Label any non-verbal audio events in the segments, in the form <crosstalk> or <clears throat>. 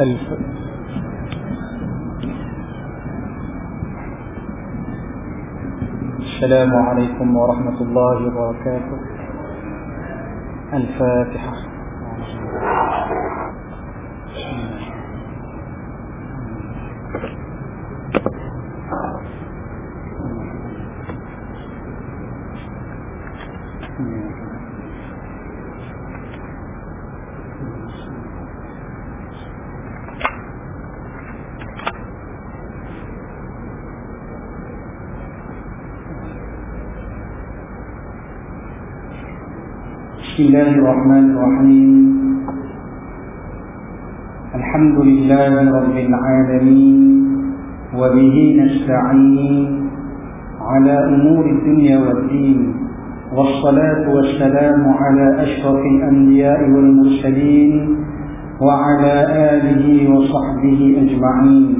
ألف. السلام عليكم ورحمة الله وبركاته. الفاتحة. بسم الله الرحمن الرحيم. الحمد لله رب العالمين وبه نستعين على أمور الدنيا والدين والصلاة والسلام على أشرف الأنبياء والمرسلين وعلى آله وصحبه أجمعين.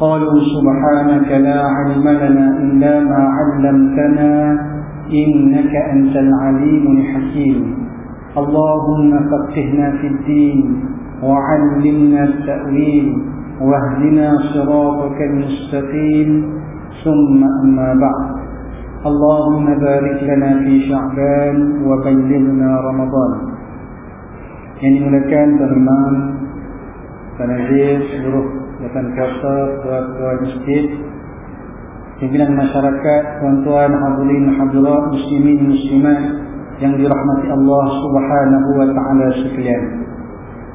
قالوا سبحانك لا علم لنا إلا ما علمتنا إنك أنت العليم الحكيم اللهم فقهنا في الدين وعلمنا التأويل واهدنا صراطك المستقيم ثم أما بعد اللهم بارك لنا في شعبان وبلغنا رمضان yang dimulakan teman-teman Tanazir, seluruh Jatan Kasa, Tuan-Tuan Masjid pimpinan masyarakat, tuan-tuan, hadirin, hadirat, muslimin, muslimat yang dirahmati Allah Subhanahu wa taala sekalian.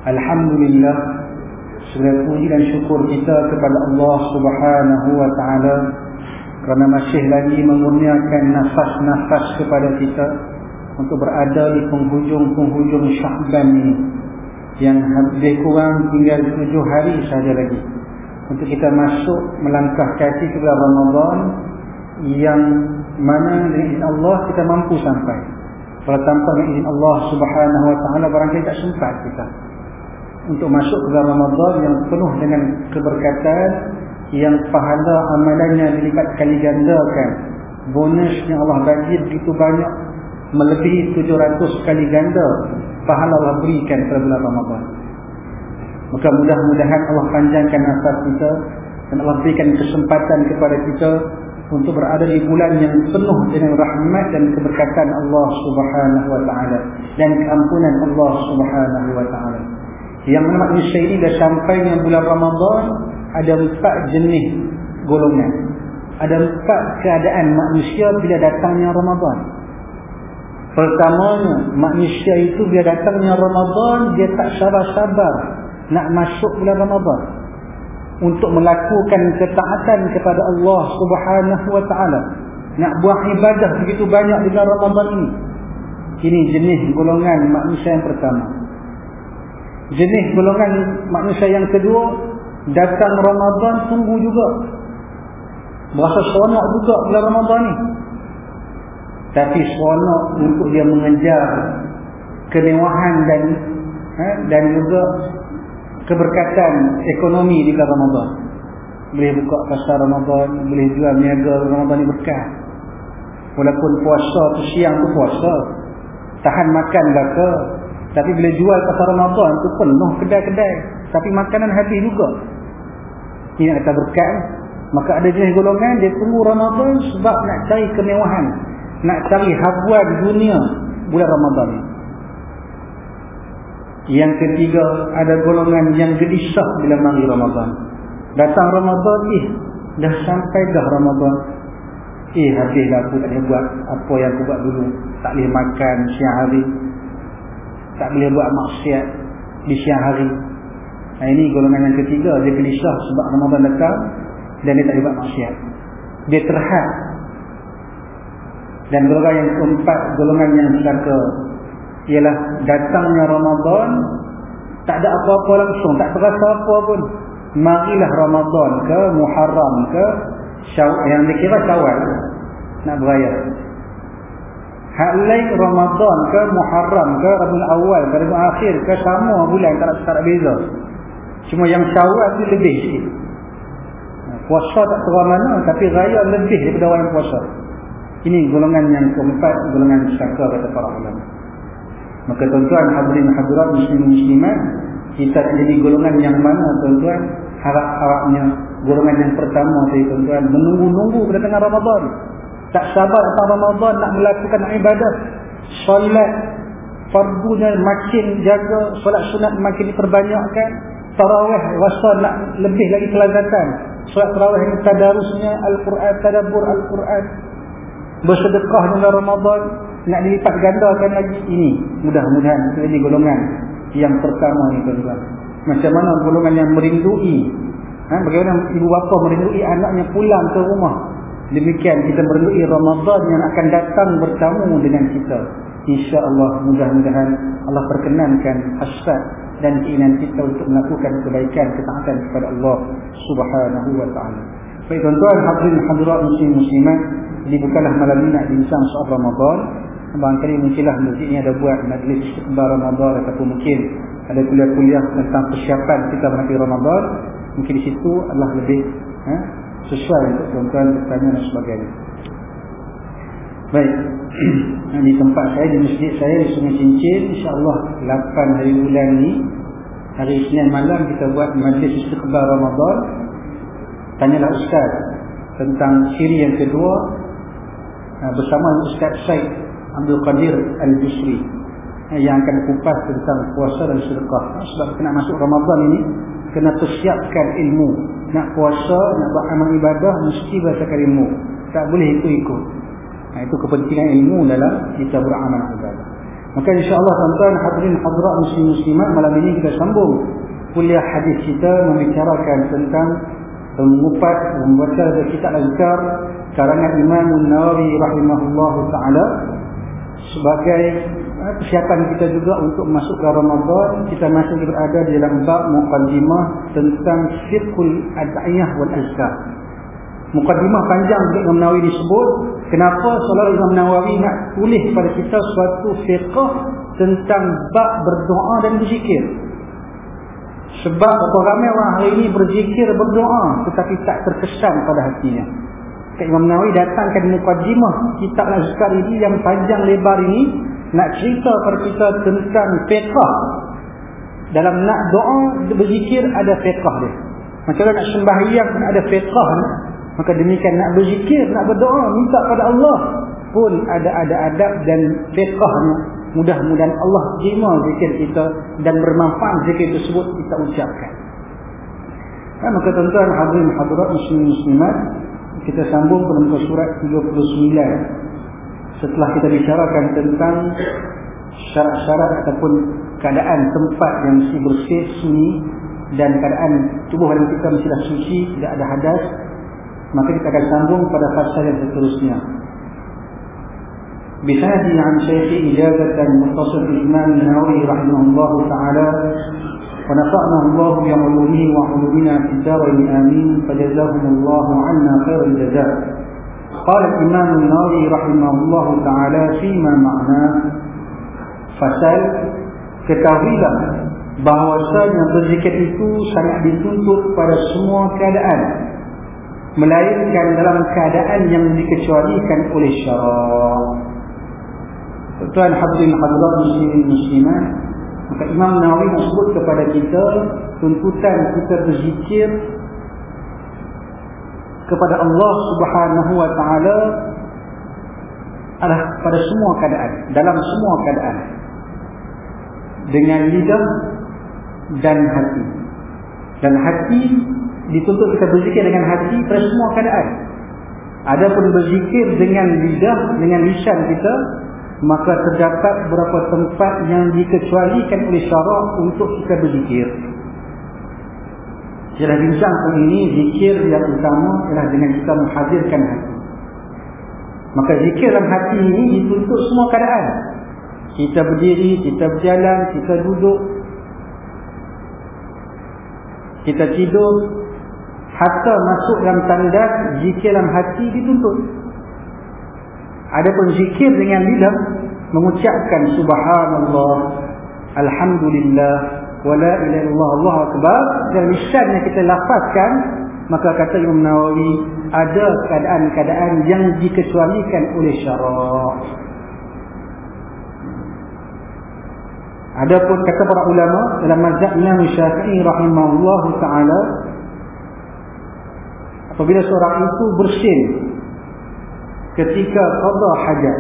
Alhamdulillah segala puji dan syukur kita kepada Allah Subhanahu wa taala kerana masih lagi mengurniakan nafas-nafas kepada kita untuk berada di penghujung-penghujung Syahban ini yang lebih kurang tinggal tujuh hari saja lagi untuk kita masuk melangkah kaki ke dalam Ramadan yang mana dengan izin Allah kita mampu sampai. Kalau tanpa izin Allah Subhanahu Wa Taala barangkali tak sempat kita untuk masuk ke dalam Ramadan yang penuh dengan keberkatan yang pahala amalannya dilipat kali gandakan. Bonus yang Allah bagi begitu banyak melebihi 700 kali ganda pahala Allah berikan pada bulan Ramadan. Maka mudah-mudahan Allah panjangkan nafas kita dan Allah berikan kesempatan kepada kita untuk berada di bulan yang penuh dengan rahmat dan keberkatan Allah Subhanahu wa taala dan keampunan Allah Subhanahu wa taala. Yang mana manusia ini dah sampai dengan bulan Ramadan ada empat jenis golongan. Ada empat keadaan manusia bila datangnya Ramadan. Pertamanya, manusia itu bila datangnya Ramadan dia tak sabar-sabar nak masuk bulan Ramadan untuk melakukan ketaatan kepada Allah Subhanahu wa taala. Nak buat ibadah begitu banyak di bulan Ramadan ini. Ini jenis golongan manusia yang pertama. Jenis golongan manusia yang kedua datang Ramadan tunggu juga. Berasa seronok juga bulan Ramadan ni tapi seronok untuk dia mengejar kemewahan dan eh, dan juga keberkatan ekonomi di bulan Ramadan. Boleh buka pasar Ramadan, boleh jual niaga Ramadan ni berkah. Walaupun puasa tu siang tu puasa. Tahan makan baka. Tapi bila jual pasar Ramadan tu penuh kedai-kedai. Tapi makanan habis juga. Ini nak kata berkat. Maka ada jenis golongan dia tunggu Ramadan sebab nak cari kemewahan. Nak cari habuan dunia bulan Ramadan ni. Yang ketiga ada golongan yang gelisah bila mari Ramadan. Datang Ramadan, eh dah sampai dah Ramadan. Eh habis dah aku tak boleh buat apa yang aku buat dulu. Tak boleh makan siang hari. Tak boleh buat maksiat di siang hari. Nah, ini golongan yang ketiga. Dia gelisah sebab Ramadan datang dan dia tak boleh buat maksiat. Dia terhad. Dan golongan yang keempat, golongan yang celaka ialah datangnya Ramadan tak ada apa-apa langsung tak terasa apa pun. Marilah Ramadan ke Muharram ke yang dikira Syawal nak beraya. Hak lain Ramadan ke Muharram ke Rabiul Awal ke Rabiul Akhir ke sama bulan tak ada beza. Cuma yang Syawal tu lebih sikit. Puasa tak terlalu mana tapi raya lebih daripada orang puasa. Ini golongan yang keempat golongan syaka kata para ulama Maka tuan-tuan hadirin hadirat muslim muslimat kita jadi golongan yang mana tuan-tuan? Harap-harapnya golongan yang pertama tuan-tuan menunggu-nunggu kedatangan Ramadan. Tak sabar datang Ramadan nak melakukan ibadah. Solat fardunya makin jaga solat sunat makin diperbanyakkan. Tarawih rasa nak lebih lagi kelazatan solat tarawih ini tadarusnya Al-Quran tadabbur Al-Quran. Bersedekah dengan Ramadan nak dilipat gandakan lagi ini mudah-mudahan ini golongan yang pertama ni tuan-tuan macam mana golongan yang merindui ha? bagaimana ibu bapa merindui anaknya pulang ke rumah demikian kita merindui Ramadan yang akan datang bertamu dengan kita insya-Allah mudah-mudahan Allah perkenankan hasrat dan keinginan kita untuk melakukan kebaikan ketaatan kepada Allah Subhanahu wa taala. Baik tuan-tuan hadirin hadirat muslim muslimat, dibukalah malam ini nak bincang soal Ramadan. Barangkali mungkinlah masjid ini ada buat majlis istiqbal Ramadan ataupun mungkin ada kuliah-kuliah tentang persiapan kita menghadapi Ramadan. Mungkin di situ adalah lebih ha, sesuai untuk tuan-tuan bertanya dan sebagainya. Baik. <clears throat> di tempat saya di masjid saya di Sungai Cincin insya-Allah 8 hari bulan ni hari Isnin malam kita buat majlis istiqbal Ramadan. Tanyalah ustaz tentang ciri yang kedua ha, bersama Ustaz Syed Abdul Qadir Al-Bisri ha, yang akan kupas tentang puasa dan sedekah. Sebab kena masuk Ramadan ini kena persiapkan ilmu. Nak puasa, nak buat amal ibadah mesti berdasarkan ilmu. Tak boleh ikut-ikut. Nah, itu kepentingan ilmu dalam kita beramal ibadah. Maka insya-Allah tuan-tuan hadirin hadirat muslim muslimat malam ini kita sambung kuliah hadis kita membicarakan tentang mengupas membaca kitab azkar karangan Imam Nawawi rahimahullahu taala sebagai eh, persiapan kita juga untuk masuk ke Ramadan kita masih berada di dalam bab muqaddimah tentang fiqhul ad'iyah wal azkar Mukaddimah panjang Imam Nawawi disebut kenapa seolah Imam Nawawi nak tulis kepada kita suatu fiqh tentang bab berdoa dan berzikir. Sebab berapa ramai orang hari ini berzikir berdoa tetapi tak terkesan pada hatinya. Kak Imam Nawawi datangkan mukaddimah kitab Al-Azkar ini yang panjang lebar ini nak cerita kepada kita tentang fiqh. Dalam nak doa berzikir ada fiqh dia. Macam nak sembahyang ada fiqh Maka demikian nak berzikir, nak berdoa, minta pada Allah pun ada ada adab dan fiqhnya. Mudah-mudahan Allah terima zikir kita dan bermanfaat zikir tersebut kita ucapkan. Kan maka tuan-tuan hadirin hadirat muslimin muslimat, kita sambung pada muka surat 39. Setelah kita bicarakan tentang syarat-syarat ataupun keadaan tempat yang mesti bersih, sunyi dan keadaan tubuh badan kita mesti dah suci, tidak ada hadas, maka kita akan sambung pada fasa yang seterusnya بسند عن شيخ إجازة متصل الإمام النووي رحمه الله تعالى ونفعنا الله بعلومه وعلومنا في الدارين آمين فجزاهم الله عنا خير الجزاء قال الإمام النووي رحمه الله تعالى فيما معناه fasal ketahuilah bahawasanya berzikir itu sangat dituntut pada semua keadaan melainkan dalam keadaan yang dikecualikan oleh syarak. Tuan hadirin hadirat muslimin muslimat, maka Imam Nawawi sebut kepada kita tuntutan kita berzikir kepada Allah Subhanahu wa taala adalah pada semua keadaan, dalam semua keadaan. Dengan lidah dan hati. Dan hati dituntut kita berzikir dengan hati pada semua keadaan. Adapun berzikir dengan lidah, dengan lisan kita, maka terdapat beberapa tempat yang dikecualikan oleh syarak untuk kita berzikir. Jelas bincang pun ini, zikir yang utama ialah dengan kita menghadirkan hati. Maka zikir dalam hati ini dituntut semua keadaan. Kita berdiri, kita berjalan, kita duduk, kita tidur, hatta masuk dalam tandas zikir dalam hati dituntut adapun zikir dengan lidah mengucapkan subhanallah alhamdulillah wala illallah Allah akbar. Dan lisan kita lafazkan maka kata Imam Nawawi ada keadaan-keadaan yang dikecualikan oleh syarak. Adapun kata para ulama dalam mazhab Imam Syafi'i rahimahullah taala apabila seorang itu bersin ketika qada hajat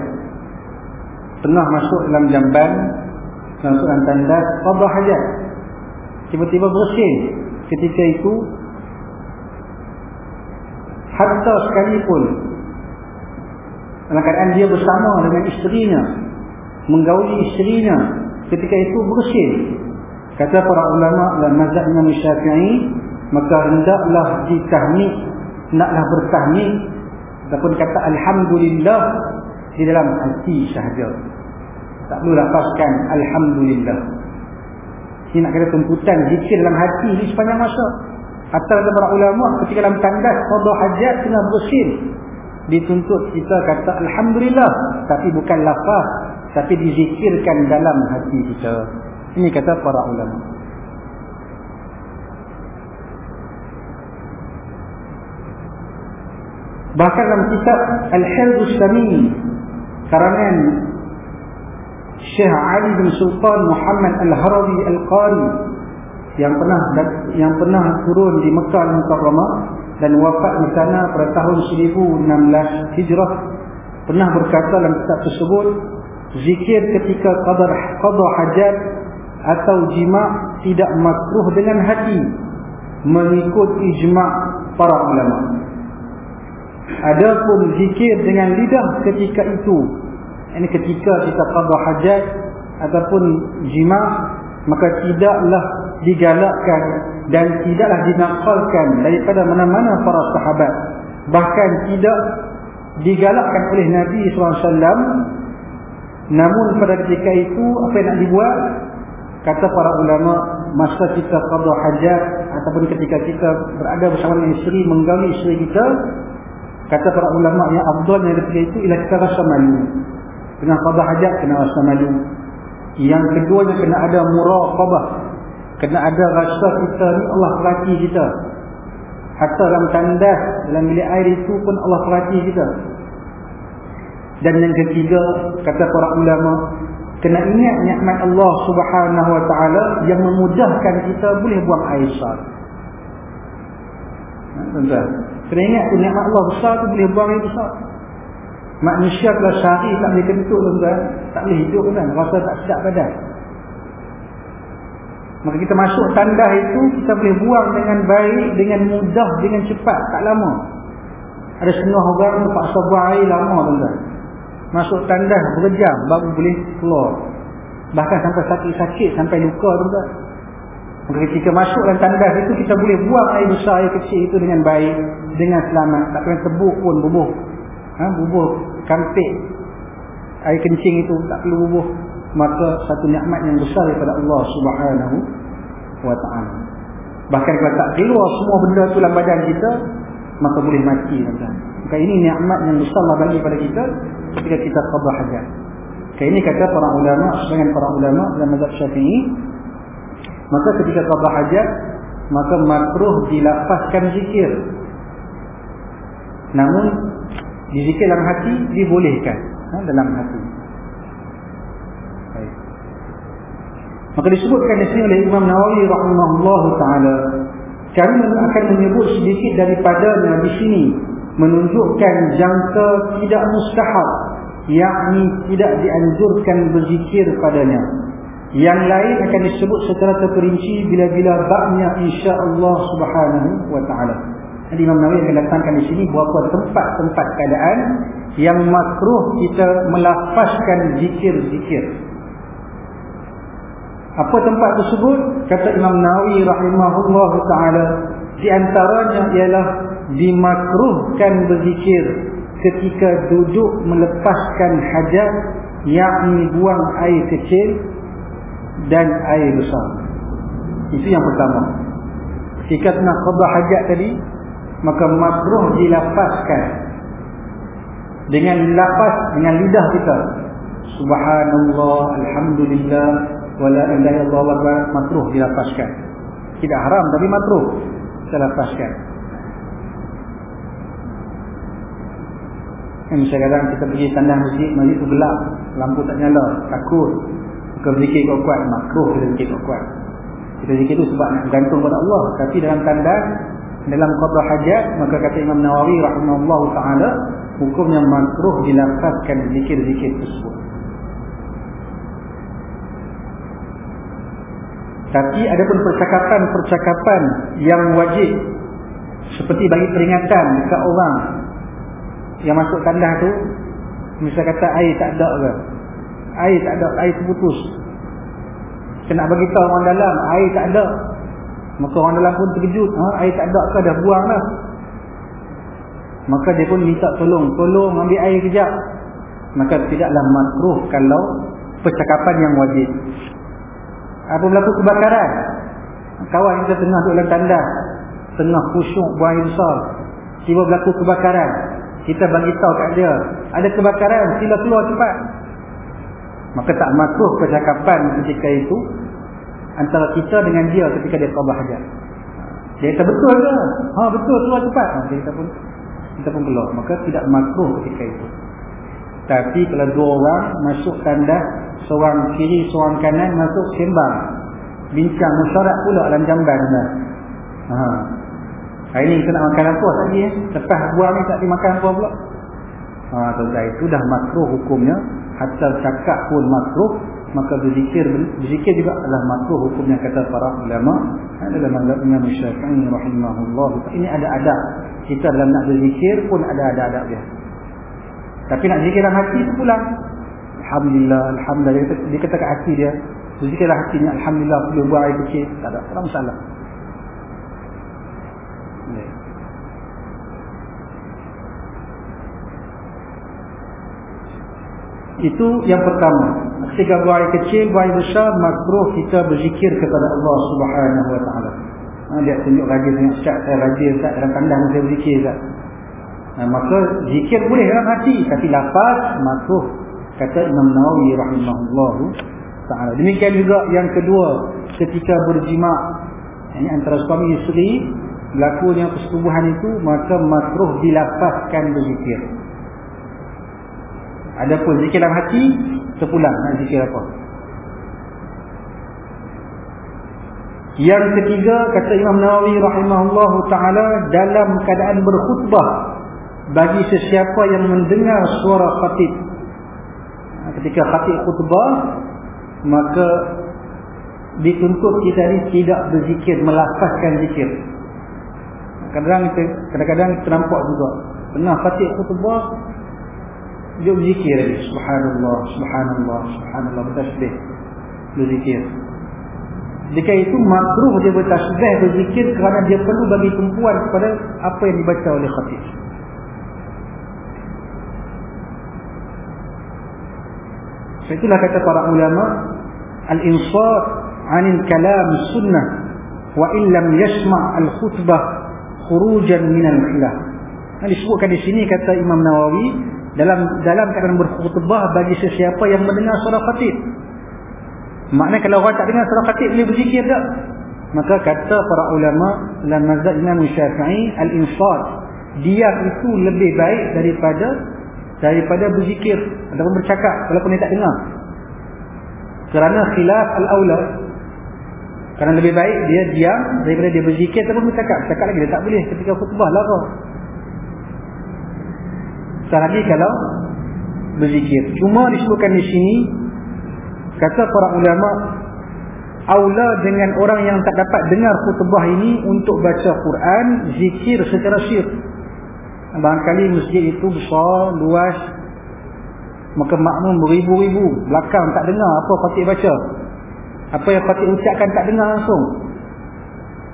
tengah masuk dalam jamban masuk dalam tandas qada hajat tiba-tiba bersin. Ketika itu hatta sekalipun dalam keadaan dia bersama dengan isterinya menggauli isterinya ketika itu bersin. Kata para ulama dan mazhab Imam Syafi'i maka hendaklah ditahmid hendaklah bertahmid ataupun kata alhamdulillah di dalam hati sahaja tak perlu lafazkan alhamdulillah. Ini nak kata tuntutan zikir dalam hati ni sepanjang masa. Atau para ulama ketika dalam tandas qada hajat kena bersin. Dituntut kita kata alhamdulillah tapi bukan lafaz tapi dizikirkan dalam hati kita. Ini kata para ulama bahkan dalam kitab Al-Hildus Samin karangan Syekh Ali bin Sultan Muhammad Al-Harawi Al-Qari yang pernah yang pernah turun di Mekah Al-Mukarramah dan wafat di sana pada tahun 1016 Hijrah pernah berkata dalam kitab tersebut zikir ketika qadar qada hajat atau jima tidak makruh dengan hati mengikut ijma' para ulama adapun zikir dengan lidah ketika itu ini ketika kita qada hajat ataupun jima maka tidaklah digalakkan dan tidaklah dinakalkan daripada mana-mana para sahabat. Bahkan tidak digalakkan oleh Nabi SAW namun pada ketika itu apa yang nak dibuat? Kata para ulama masa kita qada hajat ataupun ketika kita berada bersama dengan isteri menggauli isteri kita kata para ulama yang afdalnya daripada itu ialah kita rasa malu. Kena qada hajat kena rasa malu. Yang keduanya kena ada muraqabah. Kena ada rasa kita ni Allah perhati kita. Hatta dalam tandas dalam bilik air itu pun Allah perhati kita. Dan yang ketiga kata para ulama kena ingat nikmat Allah Subhanahu wa taala yang memudahkan kita boleh buang air ha, tuan-tuan kena ingat tu nikmat Allah besar tu boleh buang air besar manusia kalau syari tak boleh kentut tuan-tuan tak boleh hidup kan rasa tak sedap badan Maka kita masuk tandas itu kita boleh buang dengan baik, dengan mudah, dengan cepat, tak lama. Ada setengah orang terpaksa buang air lama tuan-tuan. Masuk tandas berjam baru boleh keluar. Bahkan sampai sakit-sakit, sampai luka tuan-tuan. Ketika masuk dalam tandas itu kita boleh buang air besar, air kecil itu dengan baik, dengan selamat. Tak kena tebuk pun bubuh. Ha, bubuh kampik. Air kencing itu tak perlu bubuh maka satu nikmat yang besar daripada Allah Subhanahu wa taala. Bahkan kalau tak keluar semua benda tu dalam badan kita, maka boleh mati tuan Maka ini nikmat yang besar Allah bagi pada kita ketika kita qada hajat. Okay, ini kata para ulama, sebagian para ulama dalam mazhab Syafi'i, maka ketika qada hajat, maka makruh dilafazkan zikir. Namun dizikir dalam hati dibolehkan ha, dalam hati. Maka disebutkan di sini oleh Imam Nawawi rahimahullah taala kami akan menyebut sedikit daripada di sini menunjukkan jangka tidak mustahab yakni tidak dianjurkan berzikir padanya yang lain akan disebut secara terperinci bila-bila baknya insya-Allah Subhanahu wa taala jadi Imam Nawawi akan datangkan di sini beberapa tempat-tempat keadaan yang makruh kita melafazkan zikir-zikir apa tempat tersebut? Kata Imam Nawawi rahimahullah taala di antaranya ialah dimakruhkan berzikir ketika duduk melepaskan hajat yakni buang air kecil dan air besar. Itu yang pertama. Jika nak qada hajat tadi maka makruh dilafazkan dengan lafaz dengan lidah kita. Subhanallah, alhamdulillah, wala ilaha illallah makruh dilafazkan. Tidak haram tapi makruh dilafazkan. Kadang kita pergi tandang masjid, masjid itu gelap, lampu tak nyala, takut. Maka zikir kuat-kuat makruh kita zikir kuat-kuat. Kita zikir tu sebab nak bergantung pada Allah. Tapi dalam tanda dalam qada hajat maka kata Imam Nawawi rahimahullah taala hukumnya makruh dilafazkan zikir-zikir tersebut. Tapi ada pun percakapan-percakapan yang wajib. Seperti bagi peringatan dekat orang. Yang masuk tandas tu misal kata air tak ada ke air tak ada air terputus. Nak bagi tahu orang dalam air tak ada. Maka orang dalam pun terkejut ha, air tak ada ke? Dah buang dah maka dia pun minta tolong tolong ambil air kejap. Maka tidaklah makruh kalau percakapan yang wajib. Apa berlaku kebakaran? Kawan kita tengah duduk dalam tandas tengah khusyuk buang air besar. Tiba berlaku kebakaran. Kita bagi tahu kat dia ada kebakaran sila keluar cepat maka tak makruh percakapan ketika itu antara kita dengan dia ketika dia qada hajat dia kata betul ke? Ha betul keluar cepat. Ha, kita pun kita pun keluar. Maka tidak makruh ketika itu. Tapi kalau dua orang masuk tandas seorang kiri seorang kanan masuk sembang. Bincang musyarat pula dalam jamban ha. Hari ni kita nak makan apa tadi eh? Lepas buang ni tak dimakan apa pula? Ha, Tuan-tuan itu dah makruh hukumnya Hatta cakap pun makruh Maka berzikir Berzikir juga adalah makruh hukumnya Kata para ulama. Adalah mazhab Imam Syafi'i rahimahullah. Ini ada adab. Kita dalam nak berzikir pun ada adab-adab dia. Tapi nak zikir dalam hati tu pulang Alhamdulillah Alhamdulillah. Dia, dia kata kat hati dia Berzikirlah hatinya Alhamdulillah Boleh buat air kecil. Tak ada, tak ada masalah Itu yang pertama. Ketika buah air kecil, buah air besar, makruh kita berzikir kepada Allah Subhanahu Wa Taala. Ha, dia tunjuk rajin dengan syak, saya rajin tak dalam kandang saya berzikir tak. Ha, maka zikir boleh dalam hati, tapi lafaz makruh. Kata Imam Nawawi rahimahullah taala. Demikian juga yang kedua, ketika berjima' ini antara suami isteri berlakunya persetubuhan itu maka makruh dilafazkan berzikir Adapun zikir dalam hati Terpulang nak zikir apa? Yang ketiga Kata Imam Nawawi rahimahullah ta'ala Dalam keadaan berkhutbah Bagi sesiapa yang mendengar suara khatib. Ketika khatib khutbah Maka Dituntut kita ini tidak berzikir Melafazkan zikir. Kadang-kadang kita nampak juga Tengah khatib khutbah dia berzikir subhanallah subhanallah subhanallah bertasbih. Berzikir. Jika itu makruh dia bertasbih berzikir kerana dia perlu bagi tumpuan kepada apa yang dibaca oleh khatib. Itulah kata para ulama al-insaf 'anil kalam sunnah wa in lam yasma' al-khutbah khurujan min al-khilaf. Nah disebutkan di sini kata Imam Nawawi dalam dalam keadaan berkhutbah bagi sesiapa yang mendengar suara khatib. Maknanya kalau orang tak dengar suara khatib boleh berzikir tak? Maka kata para ulama dalam mazhab Imam Syafi'i al-infad dia itu lebih baik daripada daripada berzikir ataupun bercakap walaupun dia tak dengar. Kerana khilaf al-aula kerana lebih baik dia diam daripada dia berzikir ataupun bercakap. Cakap lagi dia tak boleh ketika khutbah lah kau. Selagi kalau berzikir. Cuma disebutkan di sini kata para ulama aula dengan orang yang tak dapat dengar khutbah ini untuk baca Quran zikir secara syir. Barangkali masjid itu besar, luas. Maka makmum beribu-ribu belakang tak dengar apa khatib baca. Apa yang khatib ucapkan tak dengar langsung.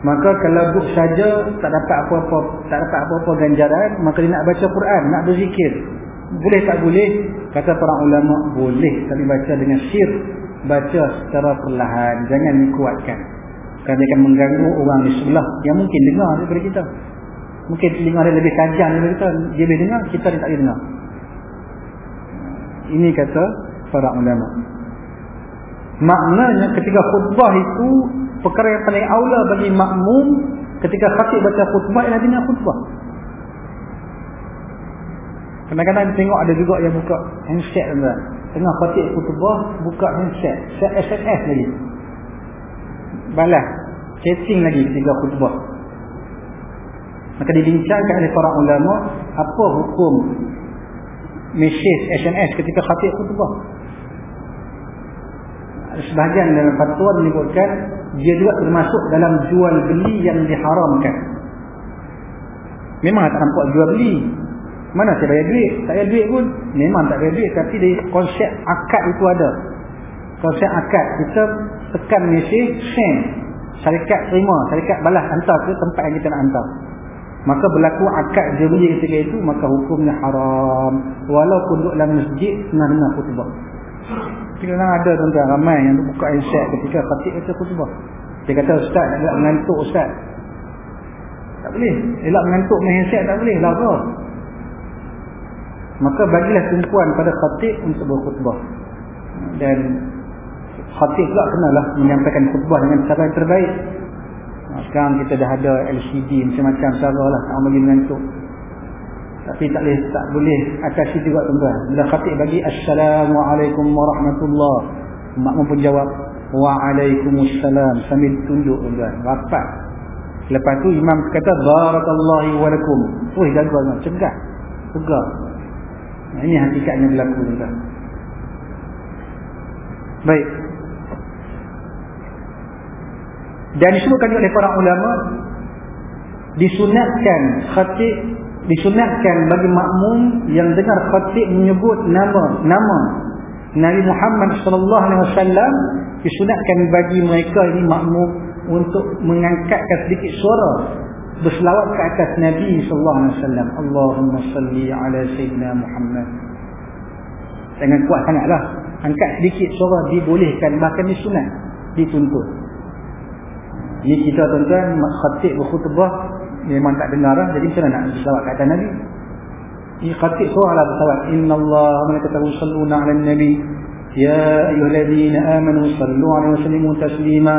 Maka kalau duduk saja tak dapat apa-apa tak dapat apa-apa ganjaran, maka dia nak baca Quran, nak berzikir. Boleh tak boleh? Kata para ulama, boleh tapi baca dengan syir, baca secara perlahan, jangan dikuatkan. Kerana akan mengganggu orang di sebelah yang mungkin dengar daripada kita. Mungkin telinga dia lebih tajam daripada kita, dia boleh dengar, kita dia tak boleh dengar. Ini kata para ulama. Maknanya ketika khutbah itu perkara yang paling aula bagi makmum ketika khatib baca khutbah ialah dengar khutbah. Kadang-kadang tengok ada juga yang buka handset tuan tengah khatib khutbah buka handset. Set SMS lagi. Balas. Chatting lagi ketika khutbah. Maka dibincangkan oleh para ulama apa hukum message SMS ketika khatib khutbah? Sebahagian dalam fatwa menyebutkan dia juga termasuk dalam jual beli yang diharamkan. Memang tak nampak jual beli. Mana saya bayar duit? Tak bayar duit pun. Memang tak bayar duit tapi di konsep akad itu ada. Konsep akad kita tekan message send. Syarikat terima syarikat balas hantar ke tempat yang kita nak hantar. Maka berlaku akad jual beli ketika itu maka hukumnya haram. Walaupun duduk dalam masjid dengar khutbah kita ada tuan-tuan ramai yang buka handset ketika khatib itu khutbah. Dia kata ustaz nak mengantuk ustaz. Tak boleh. Elak mengantuk main handset tak boleh. Lah apa? Maka bagilah tumpuan pada khatib untuk berkhutbah. Dan khatib pula kenalah menyampaikan khutbah dengan cara yang terbaik. Sekarang kita dah ada LCD macam-macam cara lah. Tak bagi mengantuk tapi tak boleh tak boleh akasi juga tuan-tuan. Bila khatib bagi assalamualaikum warahmatullahi makmum pun jawab waalaikumsalam sambil tunduk tuan-tuan. Rapat. Lepas tu imam kata barakallahu walakum. Weh jaga cegah tegak ini hakikatnya berlaku tuan. Baik. Dan disebutkan oleh para ulama disunatkan khatib disunatkan bagi makmum yang dengar khatib menyebut nama nama Nabi Muhammad sallallahu alaihi wasallam disunatkan bagi mereka ini makmum untuk mengangkatkan sedikit suara berselawat ke atas Nabi sallallahu alaihi wasallam. Allahumma salli ala sayyidina Muhammad. Jangan kuat sangatlah. Angkat sedikit suara dibolehkan. Bahkan disunat dituntut. Ini kita tuan-tuan khatib berkhutbah memang tak dengar lah. Jadi macam mana nak berselawat ke atas Nabi? Ini khatib suara lah berselawat inna Allah malaikatahu salluna ala nabi. Ya ayyuhalladzina amanu sallu alaihi wasallimu taslima.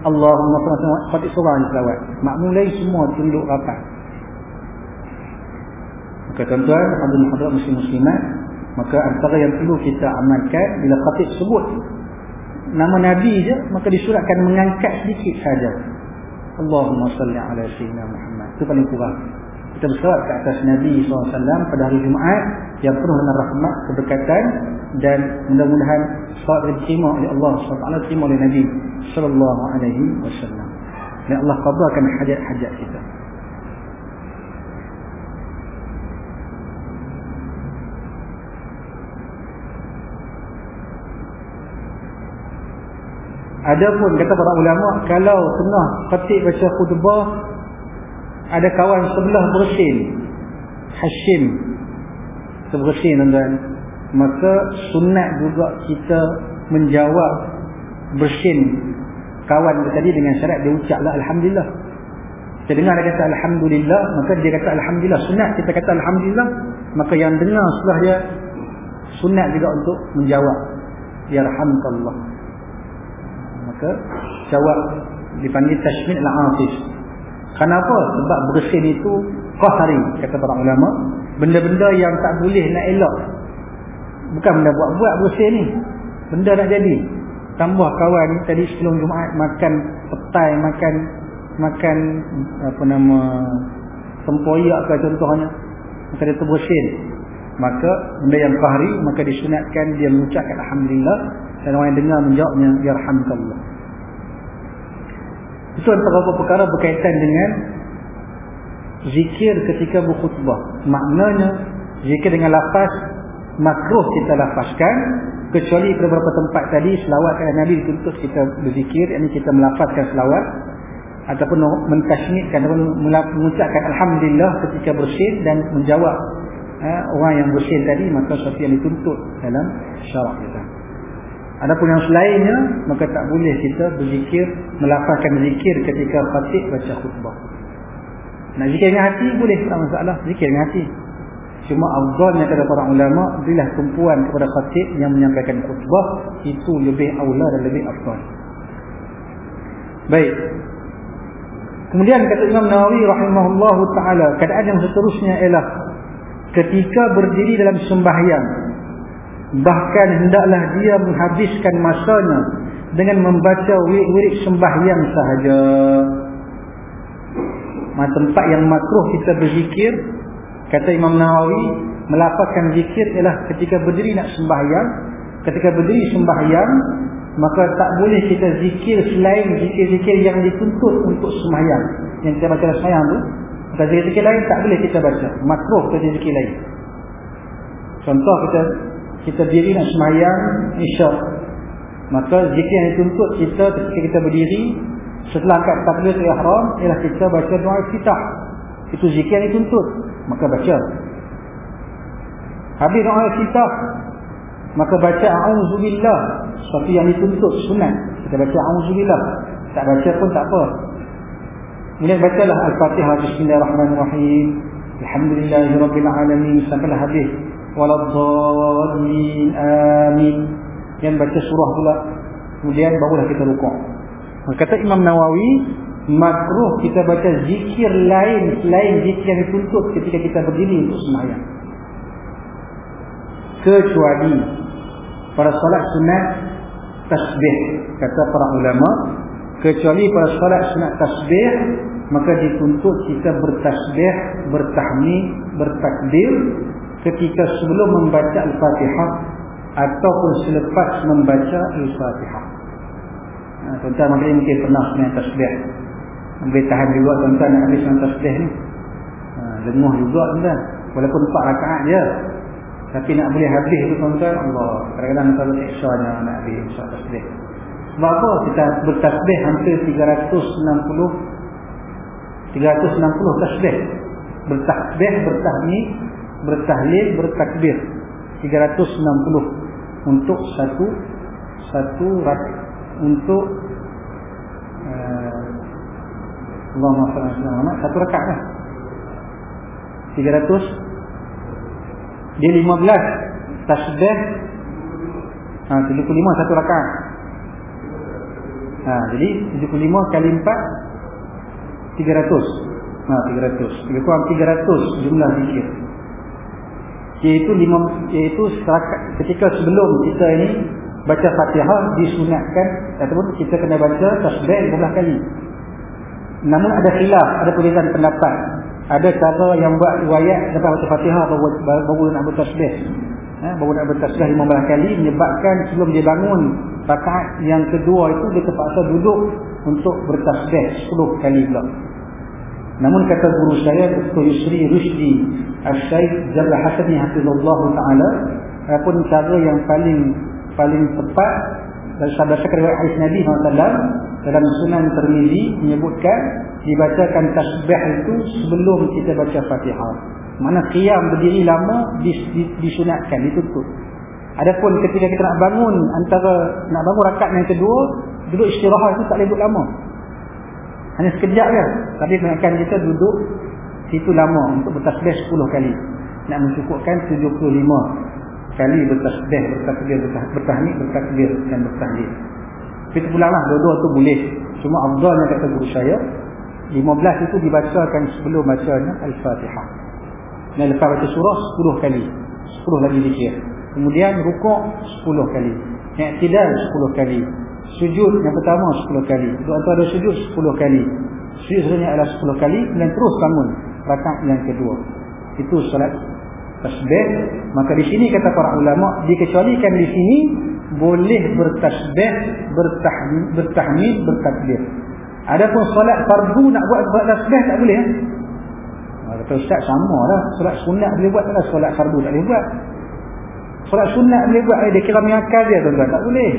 Allahumma sallallahu khatib surah ni selawat makmum lain semua tunduk rapat. Maka tuan-tuan Abdul Muhammad muslim muslimat maka antara yang perlu kita amalkan bila khatib sebut nama Nabi je maka disuratkan mengangkat sedikit saja Allahumma salli ala sayyidina Muhammad. Itu paling kurang. Kita berselawat ke atas Nabi SAW pada hari Jumaat yang penuh dengan rahmat, kedekatan dan mudah-mudahan selawat diterima oleh Allah SWT diterima oleh Nabi Wasallam. Dan Allah kabarkan hajat-hajat kita Adapun kata para ulama kalau tengah khatib baca khutbah ada kawan sebelah bersin Hashim. Sebersin tuan-tuan. Maka sunat juga kita menjawab bersin kawan tadi dengan syarat dia ucaplah Alhamdulillah. Kita dengar dia kata Alhamdulillah. Maka dia kata Alhamdulillah. Sunat kita kata Alhamdulillah. Maka yang dengar setelah dia sunat juga untuk menjawab. Ya Rahmatullah maka jawab dipanggil tashmid al-afis Kenapa? Sebab bersin itu qahari kata para ulama. Benda-benda yang tak boleh nak elok. Bukan benda buat-buat bersin ni. Benda nak jadi. Tambah kawan tadi sebelum Jumaat makan petai, makan makan apa nama tempoyak ke contohnya. Maka dia terbersin. Maka benda yang qahari maka disunatkan dia mengucapkan alhamdulillah dan orang yang dengar menjawabnya yarhamkallah. Itu antara beberapa perkara berkaitan dengan zikir ketika berkhutbah. Maknanya zikir dengan lafaz makruh kita lafazkan kecuali pada beberapa tempat tadi selawat kepada Nabi dituntut kita berzikir ini kita melafazkan selawat ataupun mentasmidkan ataupun mengucapkan alhamdulillah ketika bersin dan menjawab eh, orang yang bersin tadi maka sesuatu yang dituntut dalam syarak kita. Adapun yang selainnya maka tak boleh kita berzikir melafazkan zikir ketika khatib baca khutbah. Nak zikir dengan hati boleh tak masalah zikir dengan hati. Cuma afdalnya kata para ulama bila tumpuan kepada khatib yang menyampaikan khutbah itu lebih aula dan lebih afdal. Baik. Kemudian kata Imam Nawawi rahimahullahu taala keadaan yang seterusnya ialah ketika berdiri dalam sembahyang bahkan hendaklah dia menghabiskan masanya dengan membaca wirid-wirid sembahyang sahaja. Tempat yang makruh kita berzikir kata Imam Nawawi melafazkan zikir ialah ketika berdiri nak sembahyang. Ketika berdiri sembahyang maka tak boleh kita zikir selain zikir-zikir yang dituntut untuk sembahyang. Yang kita baca sembahyang tu maka zikir-zikir lain tak boleh kita baca. Makruh kita zikir lain. Contoh kita kita diri nak sembahyang isyak maka zikir yang dituntut kita ketika kita berdiri setelah angkat takbiratul ihram ialah kita baca doa iftitah. Itu zikir yang dituntut. Maka baca. Habis doa iftitah maka baca a'udzubillah. Seperti yang dituntut sunat. Kita baca a'udzubillah. Tak baca pun tak apa. Kemudian bacalah al-fatihah. Bismillahirrahmanirrahim. Alhamdulillahirabbil alamin. Sampai habis waladdallin amin. Yang baca surah pula kemudian barulah kita rukuk. Kata Imam Nawawi makruh kita baca zikir lain selain zikir yang dituntut ketika kita berdiri untuk sembahyang kecuali pada salat sunat tasbih kata para ulama kecuali pada salat sunat tasbih maka dituntut kita bertasbih bertahmid bertakbir ketika sebelum membaca al-fatihah ataupun selepas membaca al-fatihah. Ha, tuan-tuan mungkin, mungkin pernah sebenarnya tasbih. Boleh tahan juga tuan-tuan nak habis tasbih ni. Ha, lenguh juga tuan-tuan. Walaupun 4 rakaat je. Tapi nak boleh habis tu tuan-tuan Allah. Kadang-kadang kalau seksanya nak habis usaha tasbih. Sebab apa? Kita bertasbih hampir 360 360 tasbih. Bertasbih bertahmid bertahlil bertakbir. 360 untuk satu satu rak untuk salli ala Muhammad satu rakaat kan 300 dia 15 tasbih ha 75 satu rakaat. Ha jadi 75 kali 4 300 ha 300 lebih kurang 300 jumlah zikir iaitu lima iaitu ketika sebelum kita ini baca Fatihah disunatkan ataupun kita kena baca tasbih 15 kali. Namun ada khilaf ada perbezaan pendapat. Ada cara yang buat riwayat lepas baca Fatihah baru, baru nak bertasbih ha, baru nak bertasbih 15 kali menyebabkan sebelum dia bangun rakaat yang kedua itu dia terpaksa duduk untuk bertasbih 10 kali pula namun kata guru saya Dr. Yusri Rushdi Al-Syaikh Jabal Hasani Hafizullah Ta'ala apapun cara yang paling paling tepat berdasarkan riwayat hadis Nabi SAW dalam Sunan Tirmizi menyebutkan dibacakan tasbih itu sebelum kita baca Fatihah. Mana qiyam berdiri lama dis, dis, disunatkan ditutup. Adapun ketika kita nak bangun antara nak bangun rakaat yang kedua, duduk istirahat itu tak boleh lama. Hanya sekejap je. Tapi kebanyakan kita duduk situ lama untuk bertasbih 10 kali. Nak mencukupkan 75 kali bertasbih, bertakbir, bertahmid, bertakbir dan bertahlil. Tapi pulanglah dua-dua tu boleh. Cuma afdalnya kata guru saya 15 itu dibacakan sebelum bacanya Al-Fatihah. Dan lepas baca surah 10 kali. 10 lagi zikir. Kemudian rukuk 10 kali. I'tidal 10 kali. Sujud yang pertama 10 kali. Dua antara sujud 10 kali. Sujud sebenarnya adalah 10 kali dan terus bangun rakaat yang kedua. Itu salat tasbih maka di sini kata para ulama dikecualikan di sini boleh bertasbih bertahmid bertakbir adapun solat fardu nak buat buat tasbih tak boleh ha? kata ustaz samalah solat sunat boleh buat tak solat fardu tak boleh buat solat sunat boleh buat dia kira miakal dia tuan tak boleh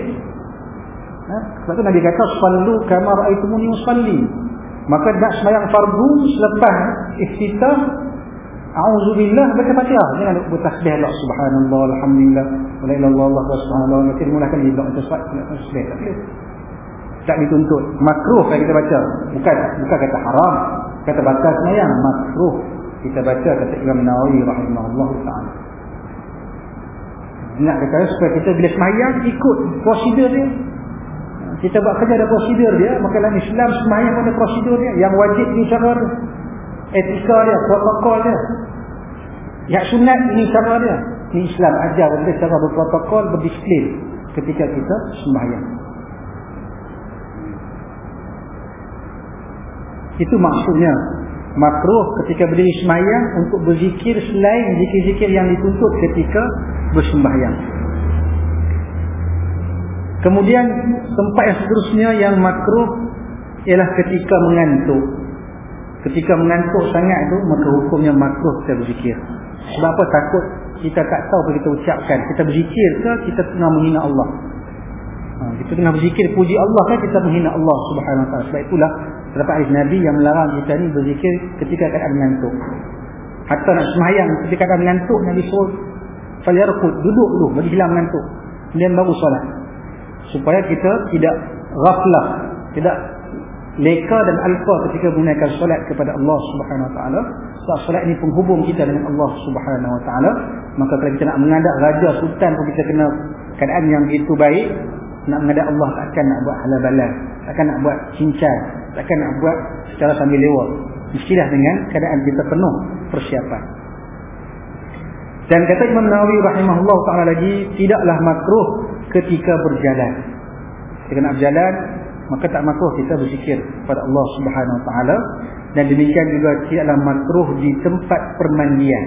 ha? sebab tu Nabi kata sallu kama ra'aitumuni usalli. Maka nak sembahyang fardu selepas iftitah A'udzubillah baca. Fatihah jangan bertasbih Allah subhanallah alhamdulillah wala ilaha illallah wa subhanallah. Nanti mulakan dia baca tasbih tak boleh. Tak dituntut. Makruh kalau kita baca. Bukan bukan kata haram. Kata baca semayang makruh. Kita baca kata Imam Nawawi rahimahullah taala. Nak kata supaya kita bila semayang ikut prosedur dia kita buat kerja ada prosedur dia maka dalam Islam semayang ada prosedur dia yang wajib di cara etika dia, protokol dia. Yang sunat ini cara dia. Ini Islam ajar kita cara berprotokol, berdisiplin ketika kita sembahyang. Itu maksudnya makruh ketika berdiri sembahyang untuk berzikir selain zikir-zikir yang dituntut ketika bersembahyang. Kemudian tempat yang seterusnya yang makruh ialah ketika mengantuk. Ketika mengantuk sangat tu maka hukumnya makruh kita berzikir. Sebab apa takut kita tak tahu apa kita ucapkan. Kita berzikir ke kita tengah menghina Allah. Ha, kita tengah berzikir puji Allah kan kita menghina Allah Subhanahu Wa Taala. Sebab itulah terdapat hadis Nabi yang melarang kita ni berzikir ketika keadaan mengantuk. Hatta nak sembahyang ketika keadaan mengantuk Nabi suruh falyarqud duduk dulu bagi hilang mengantuk. Kemudian baru solat. Supaya kita tidak ghaflah, tidak leka dan alfa ketika menggunakan solat kepada Allah Subhanahu Wa Taala. Sebab solat ini penghubung kita dengan Allah Subhanahu Wa Taala. Maka kalau kita nak mengadap raja sultan pun kita kena keadaan yang begitu baik. Nak mengadap Allah takkan nak buat halal balas, takkan nak buat cincang, takkan nak buat secara sambil lewat. Mestilah dengan keadaan kita penuh persiapan. Dan kata Imam Nawawi rahimahullah taala lagi tidaklah makruh ketika berjalan. Ketika nak berjalan maka tak makruh kita berzikir kepada Allah Subhanahu Wa Taala dan demikian juga tidaklah makruh di tempat permandian.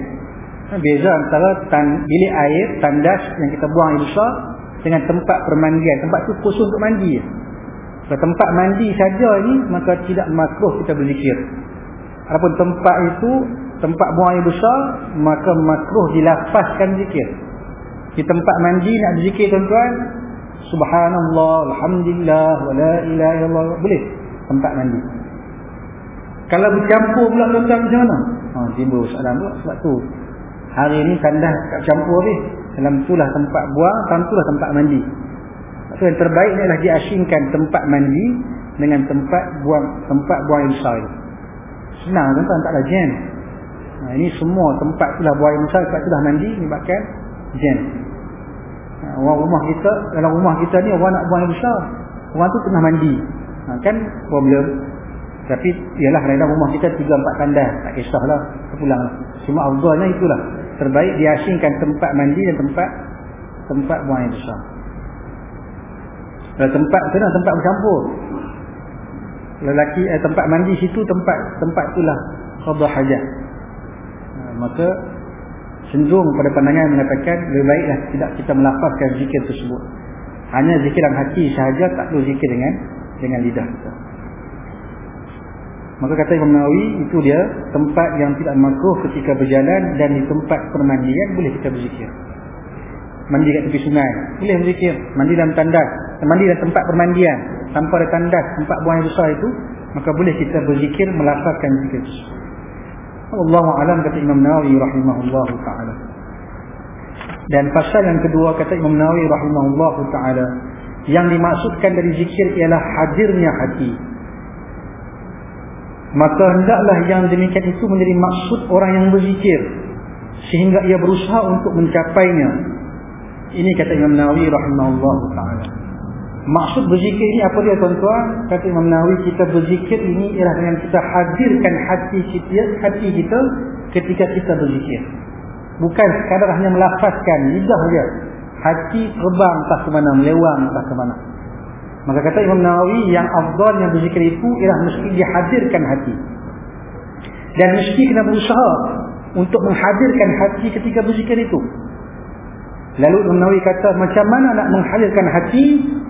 Ha, beza antara tan, bilik air tandas yang kita buang air besar dengan tempat permandian. Tempat tu khusus untuk mandi. Kalau tempat mandi saja ni maka tidak makruh kita berzikir. Adapun tempat itu tempat buang air besar maka makruh dilafazkan zikir. Di tempat mandi nak berzikir tuan-tuan Subhanallah, Alhamdulillah, wa la ilaha illallah. Boleh tempat mandi. Kalau bercampur pula tuan-tuan macam mana? Ha, timbul soalan pula sebab tu. Hari ni tandas kat campur ni. Dalam itulah tempat buang, dalam itulah tempat mandi. So, yang terbaik ni adalah diasingkan tempat mandi dengan tempat buang tempat buang air besar itu. Senang tuan-tuan, tak ada jen. Ha, ini semua tempat itulah buang air besar, tempat itulah mandi, menyebabkan jen. Orang rumah kita dalam rumah kita ni orang nak buang air besar. Orang tu tengah mandi. Ha, kan? Problem. Tapi ialah dalam rumah kita 3 4 tandas tak kisahlah. Terpulanglah cuma afdalnya itulah. Terbaik diasingkan tempat mandi dan tempat tempat buang air besar. Kalau tempat sana tempat bercampur. Lelaki eh, tempat mandi situ tempat tempat itulah. Qada hajat ha, maka cenderung pada pandangan mengatakan lebih baiklah tidak kita melafazkan zikir tersebut. Hanya zikiran hati sahaja tak perlu zikir dengan dengan lidah kita. Maka kata Imam Nawawi itu dia tempat yang tidak makruh ketika berjalan dan di tempat permandian boleh kita berzikir. Mandi kat tepi sungai boleh berzikir. Mandi dalam tandas, mandi dalam tempat permandian tanpa ada tandas, tempat buang air besar itu maka boleh kita berzikir melafazkan zikir tersebut. Allah alam kata Imam Nawawi rahimahullah taala. Dan pasal yang kedua kata Imam Nawawi rahimahullah taala yang dimaksudkan dari zikir ialah hadirnya hati. Maka hendaklah yang demikian itu menjadi maksud orang yang berzikir sehingga ia berusaha untuk mencapainya. Ini kata Imam Nawawi rahimahullah taala. Maksud berzikir ini apa dia tuan-tuan? Kata Imam Nawawi kita berzikir ini ialah dengan kita hadirkan hati kita, hati kita ketika kita berzikir. Bukan sekadar hanya melafazkan lidah saja. Hati terbang entah ke mana, melewang entah ke mana. Maka kata Imam Nawawi yang afdal yang berzikir itu ialah mesti dihadirkan hati. Dan mesti kena berusaha untuk menghadirkan hati ketika berzikir itu. Lalu Imam Nawawi kata macam mana nak menghadirkan hati?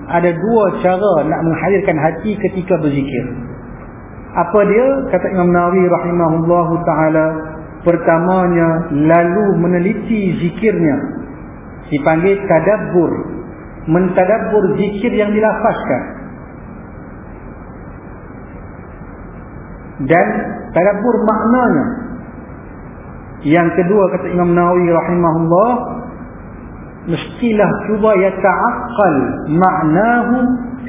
Ada dua cara nak menghadirkan hati ketika berzikir. Apa dia? Kata Imam Nawawi rahimahullah taala, pertamanya lalu meneliti zikirnya. Dipanggil tadabbur. Mentadabbur zikir yang dilafazkan. Dan tadabbur maknanya. Yang kedua kata Imam Nawawi rahimahullah mestilah cuba ya ta'aqqal maknahu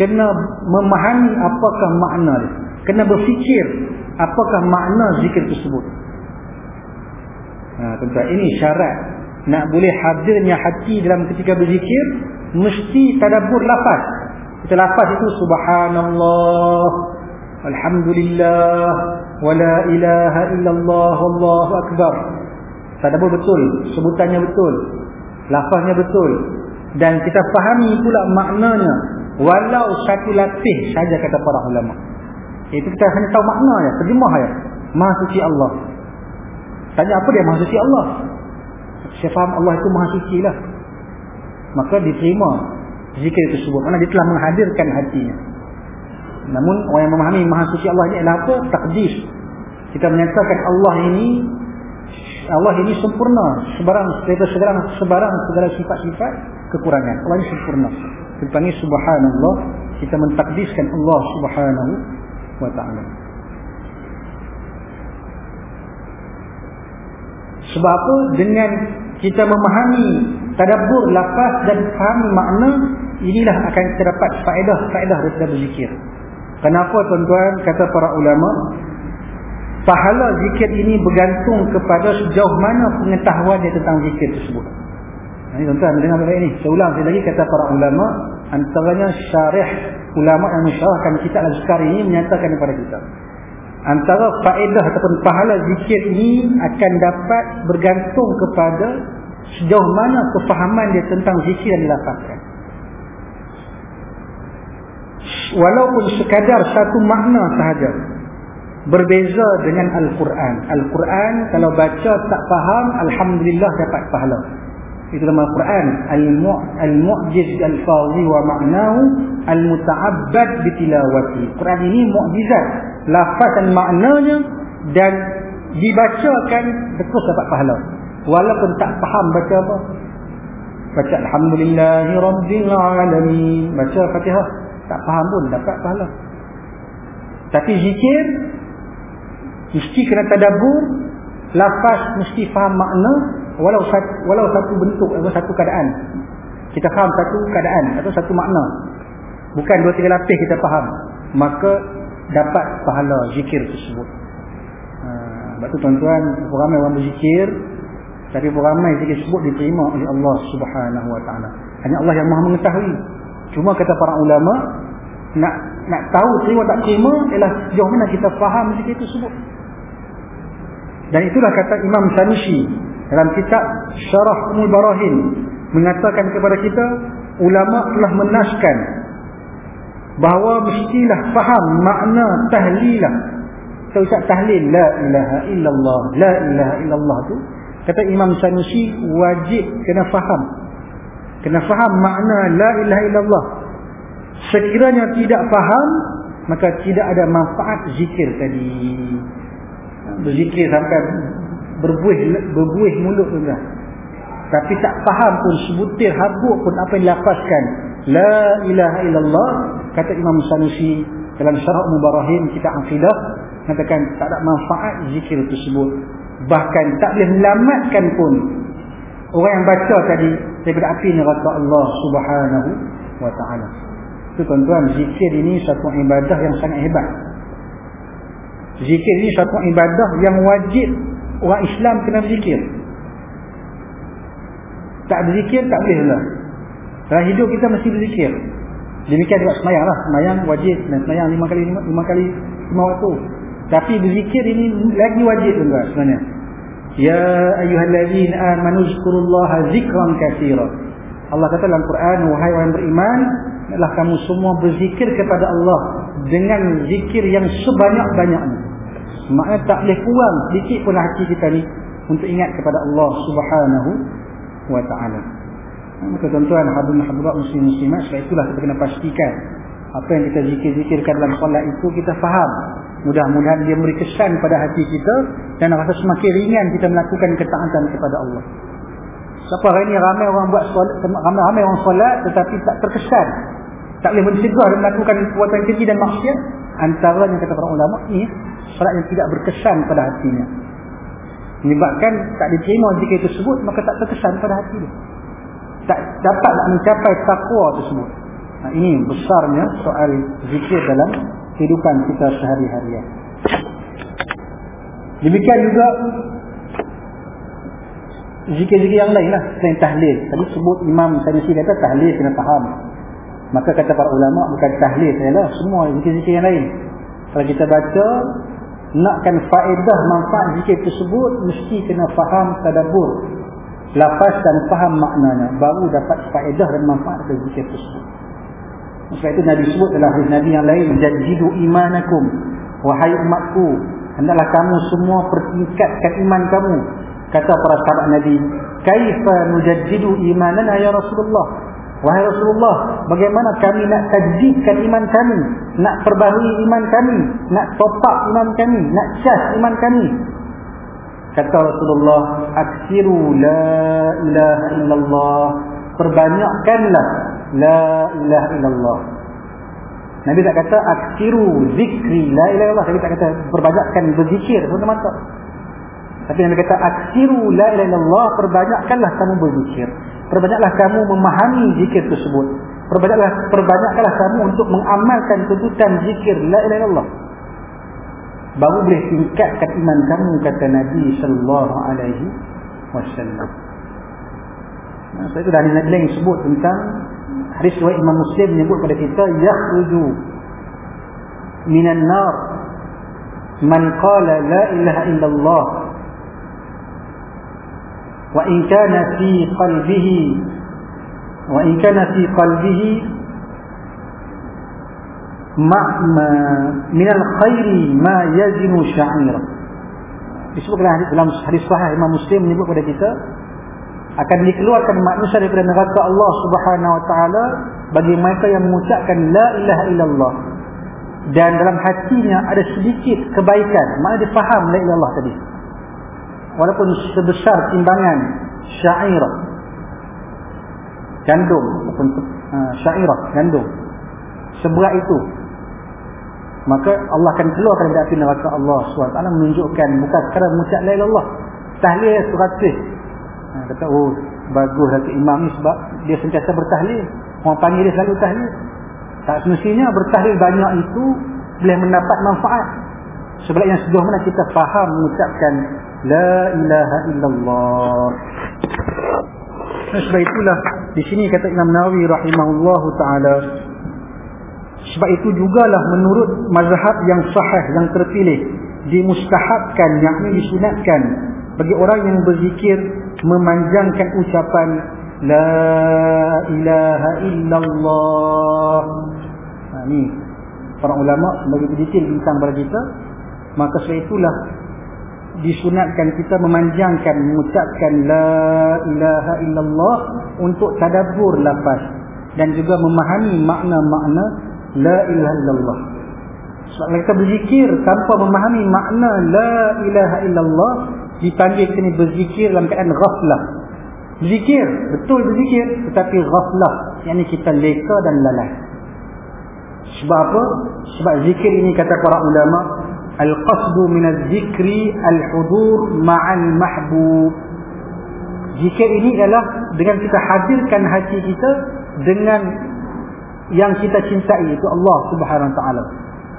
kena memahami apakah makna dia. Kena berfikir apakah makna zikir tersebut. Ha tuan ini syarat. Nak boleh hadirnya hati dalam ketika berzikir mesti tadabbur lafaz. Kita lafaz itu subhanallah alhamdulillah wala ilaha illallah wallahu akbar. Tadabbur betul sebutannya betul lafaznya betul. Dan kita fahami pula maknanya. Walau satu latih saja kata para ulama. Itu kita hanya tahu makna ya terjemah ya. Maha suci Allah. Tanya apa dia maha suci Allah? Saya faham Allah itu maha suci lah. Maka diterima zikir tersebut. Mana dia telah menghadirkan hatinya. Namun orang yang memahami maha suci Allah ini adalah apa? Takdis kita menyatakan Allah ini Allah ini sempurna sebarang sebarang sebarang segala sifat-sifat kekurangan. Allah ini sempurna. Kita panggil subhanallah, kita mentakdiskan Allah Subhanahu wa taala. Sebab apa? Dengan kita memahami tadabbur lafaz dan fahami makna, inilah akan kita dapat faedah-faedah daripada berzikir. Kenapa tuan-tuan kata para ulama pahala zikir ini bergantung kepada sejauh mana pengetahuan dia tentang zikir tersebut. Ini tuan-tuan dengar baik ini. Saya ulang lagi kata para ulama, antaranya syarih ulama yang mensyarahkan kitab Al-Azkar ini menyatakan kepada kita. Antara faedah ataupun pahala zikir ini akan dapat bergantung kepada sejauh mana kefahaman dia tentang zikir yang dilapaskan. Walaupun sekadar satu makna sahaja berbeza dengan Al-Quran. Al-Quran kalau baca tak faham, Alhamdulillah dapat pahala. Itu nama Al-Quran. Al-Mu'jiz al-Fawzi wa ma'nahu al-muta'abbad bitilawati. Quran ini mu'jizat. Lafaz dan maknanya dan dibacakan betul dapat pahala. Walaupun tak faham baca apa. Baca Alhamdulillahi Rabbil Alamin. Baca Fatihah. Tak faham pun dapat pahala. Tapi zikir mesti kena tadabbur lafaz mesti faham makna walau satu, walau satu bentuk atau satu keadaan. Kita faham satu keadaan atau satu makna. Bukan dua tiga lapis kita faham. Maka dapat pahala zikir tersebut. Ha, sebab tu tuan-tuan ramai orang berzikir tapi ramai zikir tersebut diterima oleh Allah subhanahu wa ta'ala. Hanya Allah yang maha mengetahui. Cuma kata para ulama nak nak tahu terima tak terima ialah sejauh mana kita faham zikir tersebut dan itulah kata Imam Sanusi dalam kitab Syarah Umul Barahin mengatakan kepada kita ulama telah menaskan bahawa mestilah faham makna tahlilah. Kita ucap tahlil la ilaha illallah, la ilaha illallah tu kata Imam Sanusi wajib kena faham. Kena faham makna la ilaha illallah. Sekiranya tidak faham maka tidak ada manfaat zikir tadi berzikir sampai berbuih berbuih mulut tu dah. Tapi tak faham pun sebutir habuk pun apa yang dilapaskan. La ilaha illallah kata Imam Sanusi dalam Syarah Mubarahim kita akidah katakan tak ada manfaat zikir tersebut. Bahkan tak boleh melamatkan pun orang yang baca tadi daripada api neraka Allah Subhanahu wa taala. Itu tuan-tuan zikir ini satu ibadah yang sangat hebat. Zikir ini satu ibadah yang wajib orang Islam kena berzikir. Tak berzikir tak boleh lah. Dalam hidup kita mesti berzikir. Demikian juga semayang lah. Semayang wajib semayang lima kali lima, lima kali lima waktu. Tapi berzikir ini lagi wajib juga sebenarnya. Ya ayuhallazin amanu zkurullaha zikran kathira. Allah kata dalam Quran, wahai orang beriman, adalah kamu semua berzikir kepada Allah dengan zikir yang sebanyak-banyaknya. Maknanya tak boleh kurang sedikit pun hati kita ni untuk ingat kepada Allah Subhanahu wa taala. Maka tuan-tuan hadirin hadirat muslim muslimat sebab itulah kita kena pastikan apa yang kita zikir-zikirkan dalam solat itu kita faham. Mudah-mudahan dia memberi kesan pada hati kita dan rasa semakin ringan kita melakukan ketaatan kepada Allah. Sebab hari ini ramai orang buat solat, ramai, ramai orang solat tetapi tak terkesan. Tak boleh mencegah dan melakukan perbuatan keji dan maksiat. Antara yang kata para ulama ini solat yang tidak berkesan pada hatinya. Menyebabkan tak diterima zikir tersebut maka tak terkesan pada hati dia. Tak dapat nak mencapai takwa tersebut. Nah, ini besarnya soal zikir dalam kehidupan kita sehari-hari. Demikian juga zikir-zikir yang lain lah selain tahlil. Tadi sebut Imam Sanusi kata tahlil kena faham. Maka kata para ulama bukan tahlil sajalah semua zikir-zikir yang lain. Kalau kita baca nakkan faedah manfaat zikir tersebut mesti kena faham tadabbur. Lafaz dan faham maknanya baru dapat faedah dan manfaat dari zikir tersebut. Sebab itu Nabi sebut dalam hadis Nabi yang lain jajidu imanakum. Wahai umatku hendaklah kamu semua pertingkatkan iman kamu. Kata para sahabat Nabi kaifa nujaddidu imanana ya Rasulullah Wahai Rasulullah, bagaimana kami nak tajdidkan iman kami, nak perbaharui iman kami, nak top up iman kami, nak cas iman kami? Kata Rasulullah, "Aksiru la ilaha illallah." Perbanyakkanlah la ilaha illallah. Nabi tak kata aksiru zikri la ilaha illallah, Nabi tak kata perbanyakkan berzikir semata-mata. Tapi Nabi kata aksiru la ilaha illallah, perbanyakkanlah kamu berzikir. Perbanyaklah kamu memahami zikir tersebut. Perbanyaklah perbanyaklah kamu untuk mengamalkan tuntutan zikir la ilaha illallah. Baru boleh tingkatkan iman kamu kata Nabi sallallahu alaihi wasallam. Nah, saya dari Nabi yang sebut tentang hadis riwayat Imam Muslim menyebut pada kita yakhruju minan nar man qala la ilaha illallah وإن كان في قلبه وإن كان في قلبه من الخير ما يزن شعيرا disebutkan hadis dalam hadis sahih Imam Muslim menyebut kepada kita akan dikeluarkan manusia daripada neraka Allah Subhanahu wa taala bagi mereka yang mengucapkan la ilaha illallah dan dalam hatinya ada sedikit kebaikan maknanya dia faham la ilaha illallah tadi walaupun sebesar timbangan syairah gandum. Ataupun uh, syairah gandum. Seberat itu. Maka Allah akan keluarkan dari api neraka Allah SWT. Menunjukkan bukan sekadar mengucap la Allah. Tahlil suratis ha, kata oh bagus lagi imam ni sebab dia sentiasa bertahlil. Orang panggil dia selalu tahlil. Tak semestinya bertahlil banyak itu boleh mendapat manfaat. Sebab yang sejauh mana kita faham mengucapkan La ilaha illallah. Sebab itulah Di sini kata Imam Nawawi rahimahullah ta'ala Sebab itu jugalah menurut mazhab yang sahih Yang terpilih Dimustahabkan, yakni disunatkan Bagi orang yang berzikir Memanjangkan ucapan La ilaha illallah. Nah, Ini Para ulama sebagai detail tentang pada kita Maka sebab itulah disunatkan kita memanjangkan mengucapkan la ilaha illallah untuk tadabbur lafaz dan juga memahami makna-makna la ilaha illallah. Sebab kita berzikir tanpa memahami makna la ilaha illallah dipanggil sini berzikir dalam keadaan ghaflah. Berzikir, betul berzikir tetapi ghaflah, yakni kita leka dan lalai. Sebab apa? Sebab zikir ini kata para ulama Al-qasdu min al-zikri al-hudur ma'al mahbub. Zikir ini adalah dengan kita hadirkan hati kita dengan yang kita cintai itu Allah Subhanahu wa taala.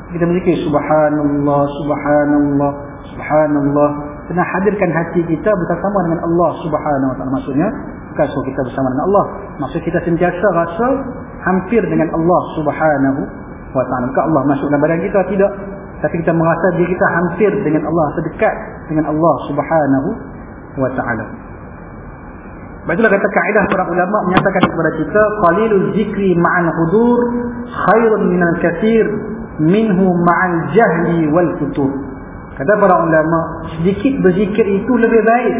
Kita berzikir subhanallah subhanallah subhanallah. Kena hadirkan hati kita bersama dengan Allah Subhanahu wa taala maksudnya bukan so kita bersama dengan Allah. Maksud kita sentiasa rasa hampir dengan Allah Subhanahu wa taala. Bukan Allah masuk dalam badan kita tidak tapi kita merasa diri kita hampir dengan Allah sedekat dengan Allah Subhanahu wa taala. Baiklah kata kaedah para ulama menyatakan kepada kita qalilul zikri ma'al hudur khairun minal katsir minhu ma'al jahli wal futur. Kata para ulama sedikit berzikir itu lebih baik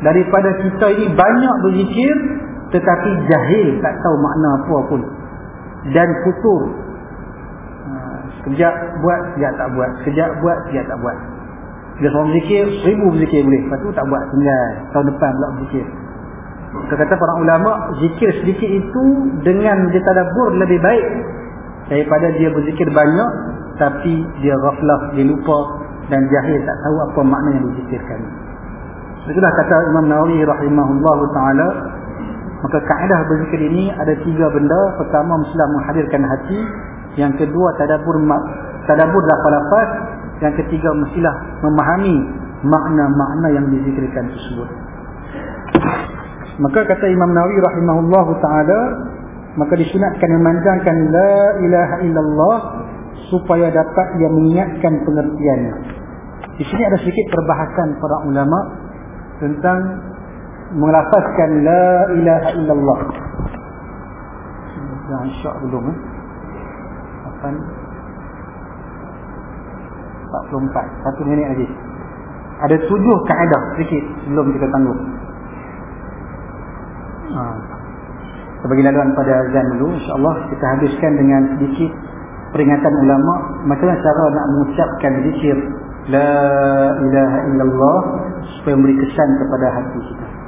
daripada kita ini banyak berzikir tetapi jahil tak tahu makna apa pun dan futur Sekejap buat, sekejap tak buat. Sekejap buat, sekejap tak buat. Dia seorang berzikir, seribu berzikir boleh. Lepas tu tak buat, tinggal. Tahun depan pula berzikir. Kata para ulama, zikir sedikit itu dengan dia tadabur lebih baik daripada dia berzikir banyak tapi dia ghaflah, dia lupa dan jahil tak tahu apa makna yang dizikirkan. Itulah kata Imam Nawawi rahimahullah ta'ala maka kaedah berzikir ini ada tiga benda. Pertama, mestilah menghadirkan hati yang kedua tadabbur tadabbur lafaz-lafaz yang ketiga mestilah memahami makna-makna yang dizikirkan tersebut. Maka kata Imam Nawawi rahimahullah taala maka disunatkan memanjangkan la ilaha illallah supaya dapat ia mengingatkan pengertiannya. Di sini ada sedikit perbahasan para ulama tentang melafazkan la ilaha illallah. Jangan syak belum eh? 44 satu minit lagi. Ada tujuh kaedah sedikit sebelum kita tangguh. Ha. kita bagi laluan pada azan dulu. insyaAllah kita habiskan dengan sedikit peringatan ulama. Macam cara nak mengucapkan zikir. La ilaha illallah supaya memberi kesan kepada hati kita